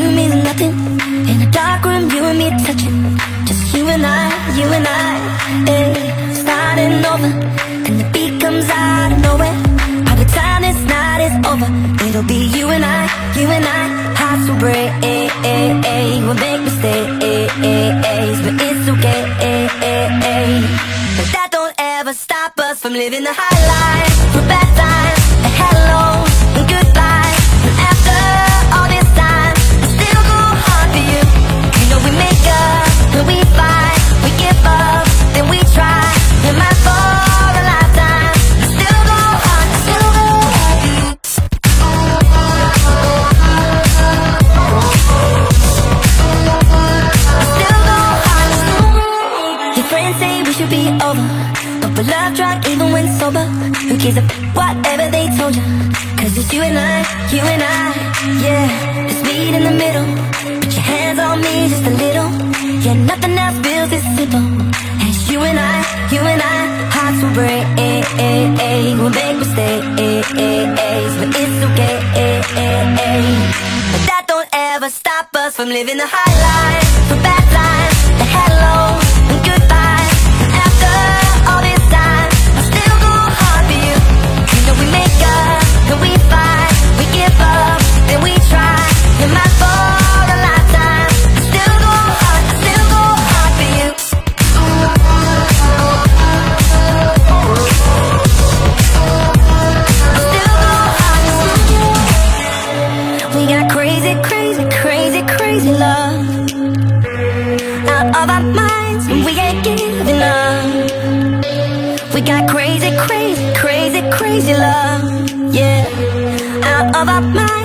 you and me nothing. In a dark room, you and me touching. Just you and I, you and I. Hey, starting over. And the beat comes out of nowhere. By the time this night is over, it'll be you and I, you and I. Hearts will break. We'll make mistakes, but it's okay. But that don't ever stop us from living the high life. For bad times, hello. We should be over, but for love drunk even when sober. Who cares about whatever they told you? Cause it's you and I, you and I, yeah. Let's in the middle. Put your hands on me just a little. Yeah, nothing else feels this simple. It's you and I, you and I, hearts will break. We'll make mistakes, but it's okay. But that don't ever stop us from living the high life. From bad times, the hello, of our minds, we ain't giving up. We got crazy, crazy, crazy, crazy love. Yeah. Out of our minds,